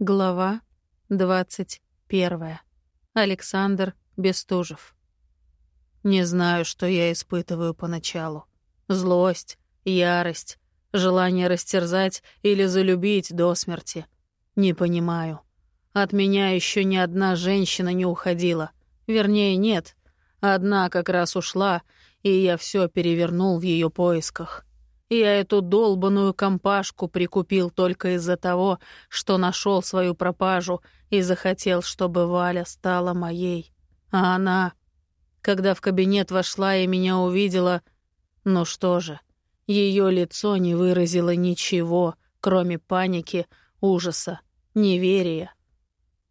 Глава 21. Александр Бестужев. Не знаю, что я испытываю поначалу. Злость, ярость, желание растерзать или залюбить до смерти. Не понимаю. От меня еще ни одна женщина не уходила. Вернее, нет. Одна как раз ушла, и я все перевернул в ее поисках. Я эту долбаную компашку прикупил только из-за того, что нашел свою пропажу и захотел, чтобы Валя стала моей. А она, когда в кабинет вошла и меня увидела, ну что же, ее лицо не выразило ничего, кроме паники, ужаса, неверия.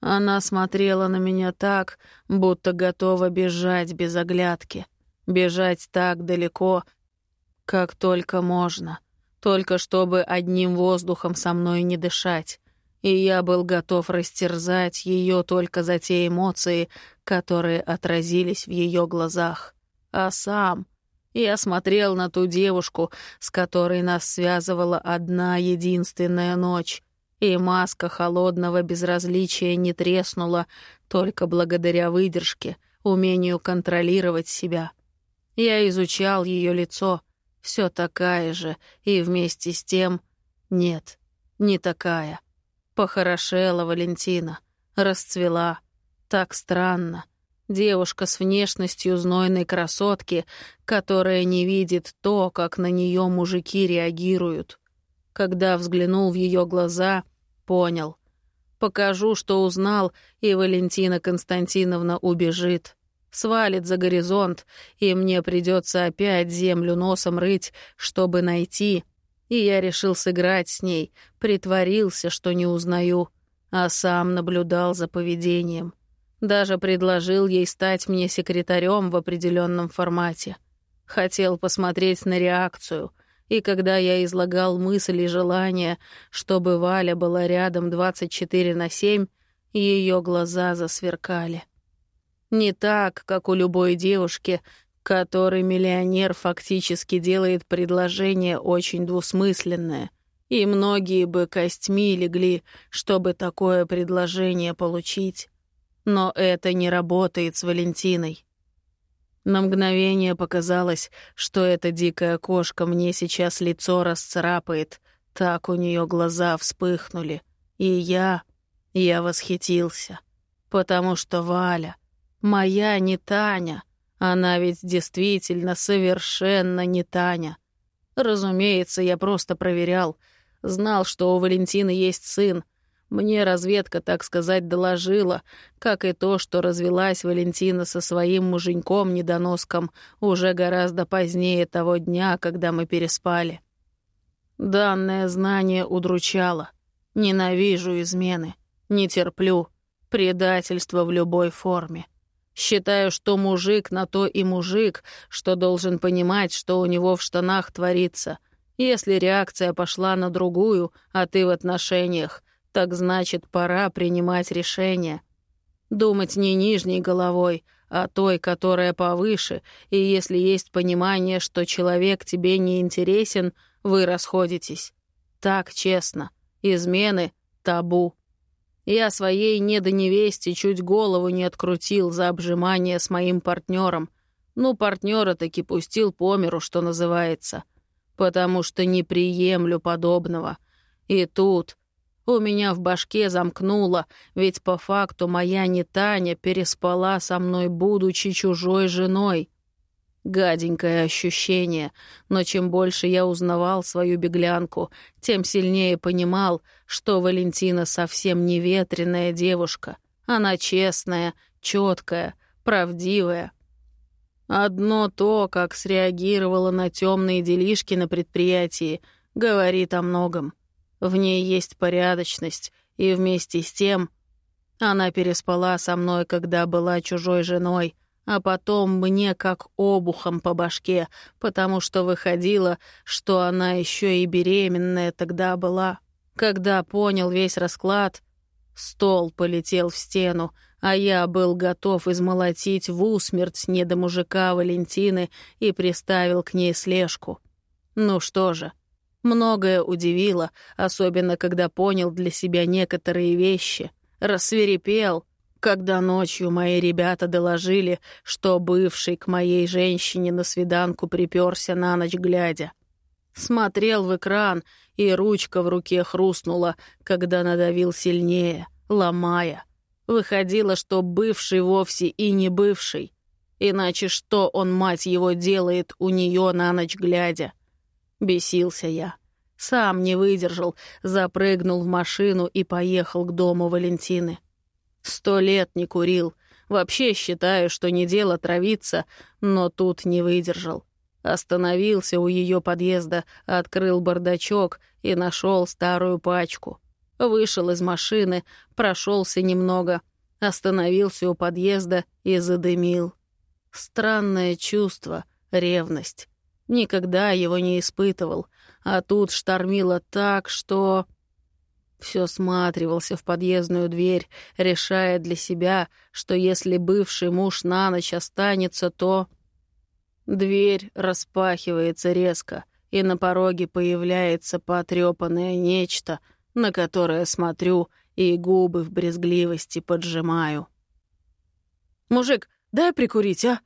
Она смотрела на меня так, будто готова бежать без оглядки, бежать так далеко, как только можно. Только чтобы одним воздухом со мной не дышать. И я был готов растерзать ее только за те эмоции, которые отразились в ее глазах. А сам... Я смотрел на ту девушку, с которой нас связывала одна единственная ночь, и маска холодного безразличия не треснула только благодаря выдержке, умению контролировать себя. Я изучал ее лицо, все такая же, и вместе с тем... Нет, не такая. Похорошела Валентина, расцвела. Так странно. Девушка с внешностью знойной красотки, которая не видит то, как на нее мужики реагируют. Когда взглянул в ее глаза, понял. Покажу, что узнал, и Валентина Константиновна убежит свалит за горизонт, и мне придется опять землю носом рыть, чтобы найти. И я решил сыграть с ней, притворился, что не узнаю, а сам наблюдал за поведением. Даже предложил ей стать мне секретарем в определенном формате. Хотел посмотреть на реакцию, и когда я излагал мысли и желания, чтобы Валя была рядом 24 на 7, ее глаза засверкали. Не так, как у любой девушки, которой миллионер фактически делает предложение очень двусмысленное. И многие бы костьми легли, чтобы такое предложение получить. Но это не работает с Валентиной. На мгновение показалось, что эта дикая кошка мне сейчас лицо расцарапает. Так у нее глаза вспыхнули. И я... я восхитился. Потому что Валя... Моя не Таня. Она ведь действительно совершенно не Таня. Разумеется, я просто проверял. Знал, что у Валентины есть сын. Мне разведка, так сказать, доложила, как и то, что развелась Валентина со своим муженьком-недоноском уже гораздо позднее того дня, когда мы переспали. Данное знание удручало. Ненавижу измены. Не терплю. Предательство в любой форме. Считаю, что мужик на то и мужик, что должен понимать, что у него в штанах творится. Если реакция пошла на другую, а ты в отношениях, так значит, пора принимать решение. Думать не нижней головой, а той, которая повыше, и если есть понимание, что человек тебе не интересен, вы расходитесь. Так честно. Измены — табу. Я своей недоневесте чуть голову не открутил за обжимание с моим партнером. Ну, партнера таки пустил по миру, что называется. Потому что не приемлю подобного. И тут у меня в башке замкнуло, ведь по факту моя не Таня переспала со мной, будучи чужой женой. Гаденькое ощущение, но чем больше я узнавал свою беглянку, тем сильнее понимал, что Валентина совсем не ветреная девушка. Она честная, четкая, правдивая. Одно то, как среагировала на темные делишки на предприятии, говорит о многом. В ней есть порядочность, и вместе с тем она переспала со мной, когда была чужой женой — а потом мне как обухом по башке, потому что выходило, что она еще и беременная тогда была. Когда понял весь расклад, стол полетел в стену, а я был готов измолотить в усмерть недомужика Валентины и приставил к ней слежку. Ну что же, Многое удивило, особенно когда понял для себя некоторые вещи. Рассверепел, когда ночью мои ребята доложили, что бывший к моей женщине на свиданку приперся на ночь глядя. Смотрел в экран, и ручка в руке хрустнула, когда надавил сильнее, ломая. Выходило, что бывший вовсе и не бывший. Иначе что он, мать его, делает у нее на ночь глядя? Бесился я. Сам не выдержал, запрыгнул в машину и поехал к дому Валентины. Сто лет не курил. Вообще считаю, что не дело травиться, но тут не выдержал. Остановился у ее подъезда, открыл бардачок и нашел старую пачку. Вышел из машины, прошелся немного, остановился у подъезда и задымил. Странное чувство, ревность. Никогда его не испытывал, а тут штормило так, что... Все сматривался в подъездную дверь, решая для себя, что если бывший муж на ночь останется, то... Дверь распахивается резко, и на пороге появляется потрепанное нечто, на которое смотрю и губы в брезгливости поджимаю. «Мужик, дай прикурить, а?»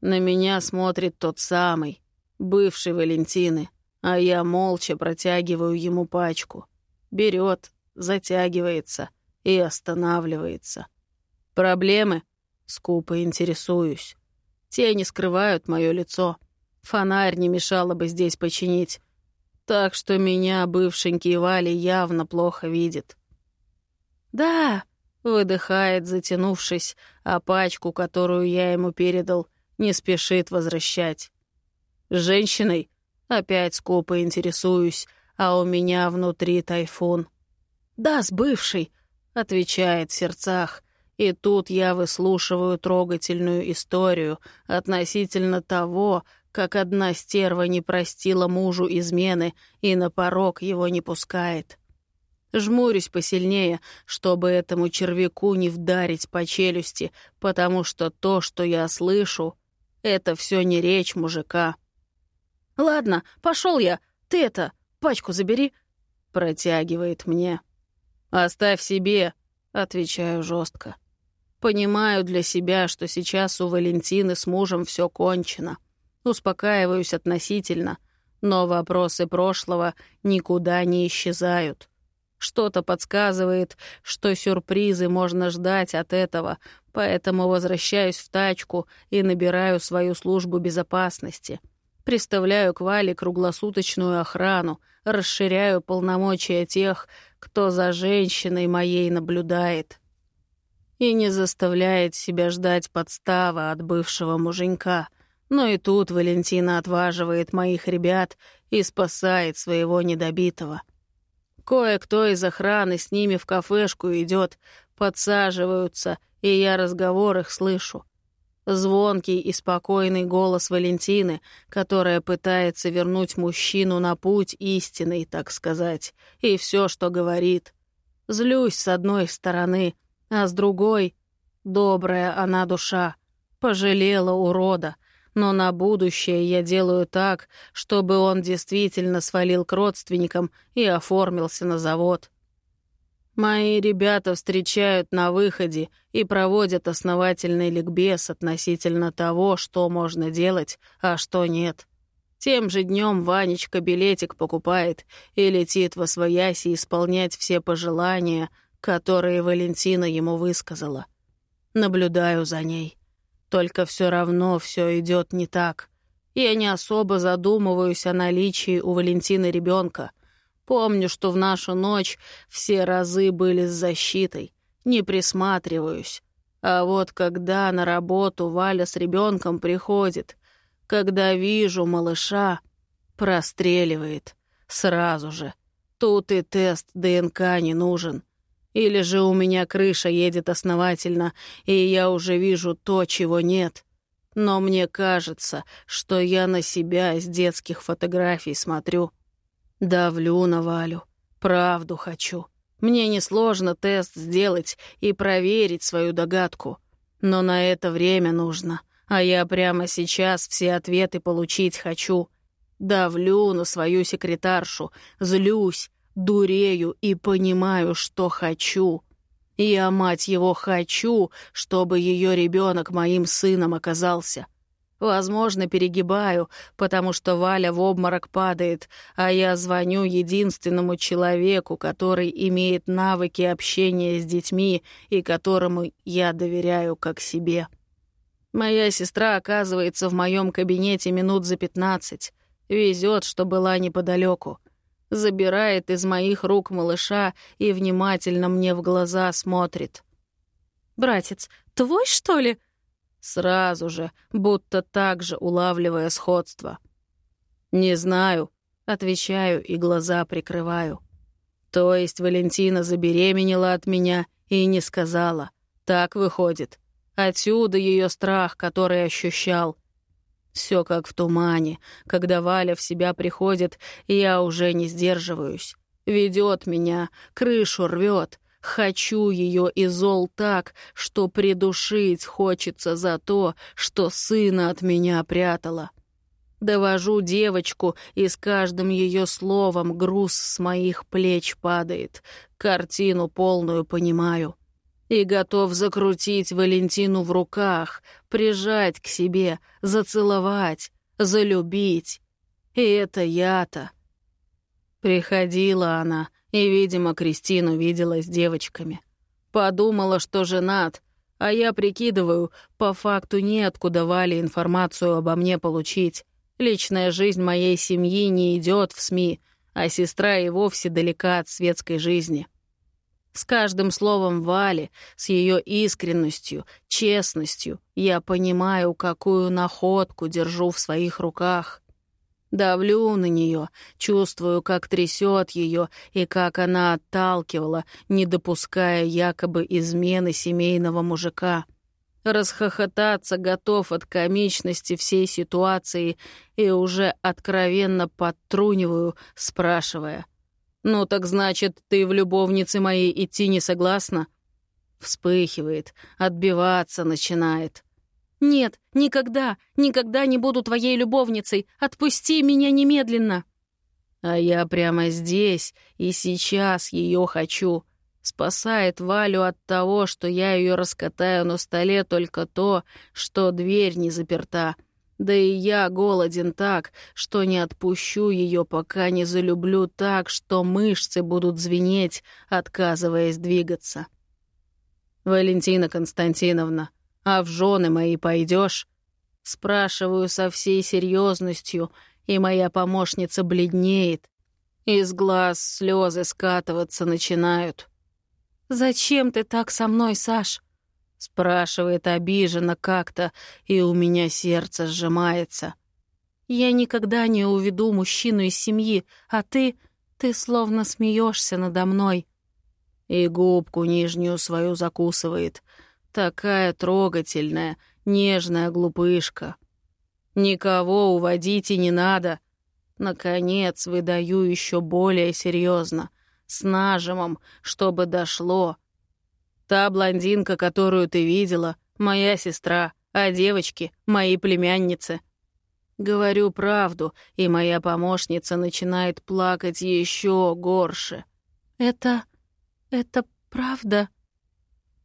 На меня смотрит тот самый, бывший Валентины, а я молча протягиваю ему пачку. Берет, затягивается и останавливается. «Проблемы?» — скупо интересуюсь. Тени скрывают мое лицо. Фонарь не мешало бы здесь починить. Так что меня бывшенький Вали явно плохо видит. «Да», — выдыхает, затянувшись, а пачку, которую я ему передал, не спешит возвращать. Женщиной опять скупо интересуюсь, а у меня внутри тайфун. «Да, с бывшей», — отвечает в сердцах, и тут я выслушиваю трогательную историю относительно того, как одна стерва не простила мужу измены и на порог его не пускает. Жмурюсь посильнее, чтобы этому червяку не вдарить по челюсти, потому что то, что я слышу, это все не речь мужика. «Ладно, пошел я. Ты это, пачку забери», — протягивает мне. «Оставь себе», — отвечаю жестко. Понимаю для себя, что сейчас у Валентины с мужем все кончено. Успокаиваюсь относительно, но вопросы прошлого никуда не исчезают. Что-то подсказывает, что сюрпризы можно ждать от этого, поэтому возвращаюсь в тачку и набираю свою службу безопасности. Приставляю к Вале круглосуточную охрану, расширяю полномочия тех, кто за женщиной моей наблюдает и не заставляет себя ждать подстава от бывшего муженька. Но и тут Валентина отваживает моих ребят и спасает своего недобитого. Кое-кто из охраны с ними в кафешку идет, подсаживаются, и я разговор их слышу. Звонкий и спокойный голос Валентины, которая пытается вернуть мужчину на путь истинный, так сказать, и все, что говорит. Злюсь с одной стороны, а с другой — добрая она душа, пожалела урода, но на будущее я делаю так, чтобы он действительно свалил к родственникам и оформился на завод. Мои ребята встречают на выходе и проводят основательный ликбез относительно того, что можно делать, а что нет. Тем же днем Ванечка билетик покупает и летит во свояси исполнять все пожелания — которые Валентина ему высказала. Наблюдаю за ней. Только все равно все идет не так. Я не особо задумываюсь о наличии у Валентины ребенка. Помню, что в нашу ночь все разы были с защитой. Не присматриваюсь. А вот когда на работу Валя с ребенком приходит, когда вижу малыша, простреливает. Сразу же. Тут и тест ДНК не нужен. Или же у меня крыша едет основательно, и я уже вижу то, чего нет. Но мне кажется, что я на себя с детских фотографий смотрю. Давлю на Валю. Правду хочу. Мне несложно тест сделать и проверить свою догадку. Но на это время нужно, а я прямо сейчас все ответы получить хочу. Давлю на свою секретаршу, злюсь, дурею и понимаю, что хочу. Я, мать его, хочу, чтобы ее ребенок моим сыном оказался. Возможно, перегибаю, потому что Валя в обморок падает, а я звоню единственному человеку, который имеет навыки общения с детьми и которому я доверяю как себе. Моя сестра оказывается в моем кабинете минут за пятнадцать. Везет, что была неподалеку. Забирает из моих рук малыша и внимательно мне в глаза смотрит. «Братец, твой, что ли?» Сразу же, будто так же улавливая сходство. «Не знаю», — отвечаю и глаза прикрываю. То есть Валентина забеременела от меня и не сказала. Так выходит. Отсюда ее страх, который ощущал. Все как в тумане. Когда Валя в себя приходит, я уже не сдерживаюсь. Ведет меня, крышу рвет, Хочу ее и зол так, что придушить хочется за то, что сына от меня прятала. Довожу девочку, и с каждым ее словом груз с моих плеч падает. Картину полную понимаю. И готов закрутить Валентину в руках, прижать к себе, зацеловать, залюбить. И это я-то. Приходила она, и, видимо, Кристину видела с девочками. Подумала, что женат, а я прикидываю, по факту неоткуда Вале информацию обо мне получить. Личная жизнь моей семьи не идет в СМИ, а сестра и вовсе далека от светской жизни. С каждым словом Вали, с ее искренностью, честностью, я понимаю, какую находку держу в своих руках. Давлю на нее, чувствую, как трясет ее и как она отталкивала, не допуская якобы измены семейного мужика. Расхохотаться готов от комичности всей ситуации и уже откровенно подтруниваю, спрашивая. «Ну так значит, ты в любовнице моей идти не согласна?» Вспыхивает, отбиваться начинает. «Нет, никогда, никогда не буду твоей любовницей. Отпусти меня немедленно!» А я прямо здесь и сейчас ее хочу. Спасает Валю от того, что я ее раскатаю на столе только то, что дверь не заперта. Да и я голоден так, что не отпущу ее, пока не залюблю так, что мышцы будут звенеть, отказываясь двигаться. Валентина Константиновна, а в жены мои пойдешь? Спрашиваю со всей серьезностью, и моя помощница бледнеет. Из глаз слезы скатываться начинают. «Зачем ты так со мной, Саш?» Спрашивает обиженно как-то, и у меня сердце сжимается. «Я никогда не уведу мужчину из семьи, а ты... ты словно смеешься надо мной». И губку нижнюю свою закусывает — Такая трогательная, нежная глупышка. Никого уводить и не надо. Наконец, выдаю еще более серьезно, с нажимом, чтобы дошло. Та блондинка, которую ты видела, моя сестра, а девочки — мои племянницы. Говорю правду, и моя помощница начинает плакать еще горше. «Это... это правда?»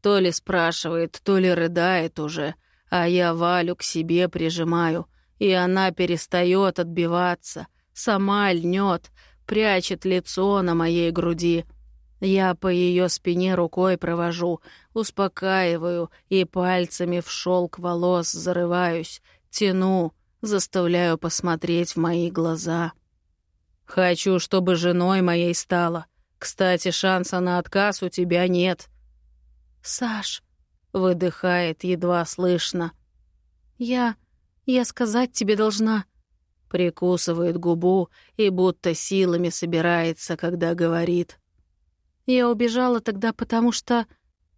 То ли спрашивает, то ли рыдает уже, а я Валю к себе прижимаю, и она перестает отбиваться, сама льнет, прячет лицо на моей груди. Я по ее спине рукой провожу, успокаиваю и пальцами в шелк волос зарываюсь, тяну, заставляю посмотреть в мои глаза. Хочу, чтобы женой моей стала. Кстати, шанса на отказ у тебя нет. «Саш», — выдыхает едва слышно. «Я... я сказать тебе должна...» Прикусывает губу и будто силами собирается, когда говорит. «Я убежала тогда, потому что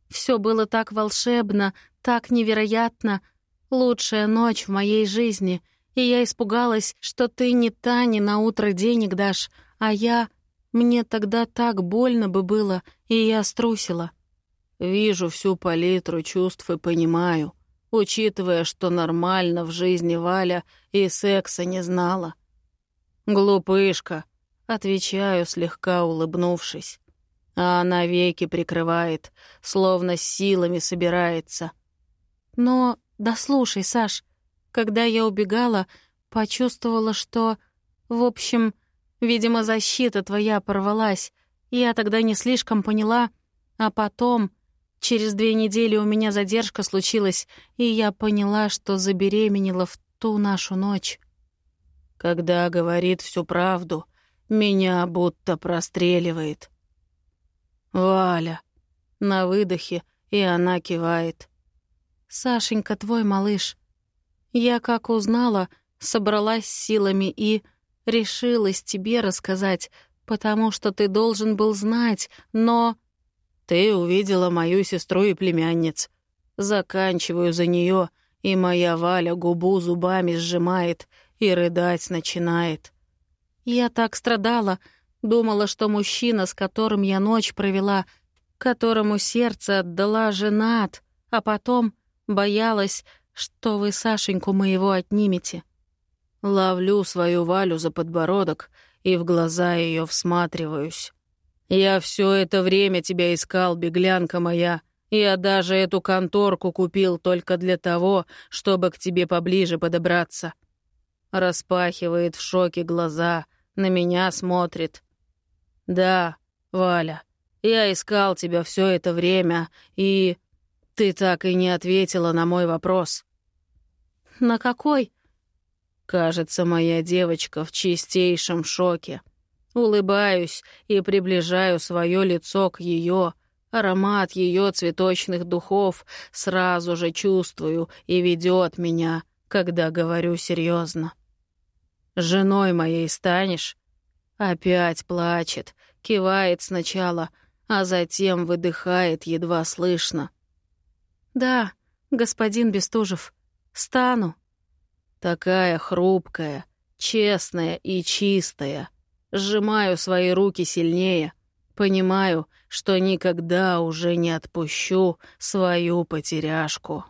все было так волшебно, так невероятно, лучшая ночь в моей жизни, и я испугалась, что ты не Тане на утро денег дашь, а я... Мне тогда так больно бы было, и я струсила». Вижу всю палитру чувств и понимаю, учитывая, что нормально в жизни Валя и секса не знала. «Глупышка», — отвечаю, слегка улыбнувшись. А она веки прикрывает, словно силами собирается. Но, да слушай, Саш, когда я убегала, почувствовала, что... В общем, видимо, защита твоя порвалась. Я тогда не слишком поняла, а потом... Через две недели у меня задержка случилась, и я поняла, что забеременела в ту нашу ночь. Когда говорит всю правду, меня будто простреливает. «Валя!» На выдохе, и она кивает. «Сашенька, твой малыш. Я, как узнала, собралась силами и решилась тебе рассказать, потому что ты должен был знать, но...» «Ты увидела мою сестру и племянниц. Заканчиваю за нее, и моя Валя губу зубами сжимает и рыдать начинает. Я так страдала, думала, что мужчина, с которым я ночь провела, которому сердце отдала, женат, а потом боялась, что вы Сашеньку моего отнимете. Ловлю свою Валю за подбородок и в глаза ее всматриваюсь. Я все это время тебя искал, беглянка моя. Я даже эту конторку купил только для того, чтобы к тебе поближе подобраться. Распахивает в шоке глаза, на меня смотрит. «Да, Валя, я искал тебя все это время, и ты так и не ответила на мой вопрос». «На какой?» Кажется, моя девочка в чистейшем шоке. Улыбаюсь и приближаю свое лицо к ее. Аромат ее цветочных духов сразу же чувствую и ведет меня, когда говорю серьезно. Женой моей станешь?» Опять плачет, кивает сначала, а затем выдыхает едва слышно. «Да, господин Бестужев, стану». Такая хрупкая, честная и чистая. Сжимаю свои руки сильнее, понимаю, что никогда уже не отпущу свою потеряшку.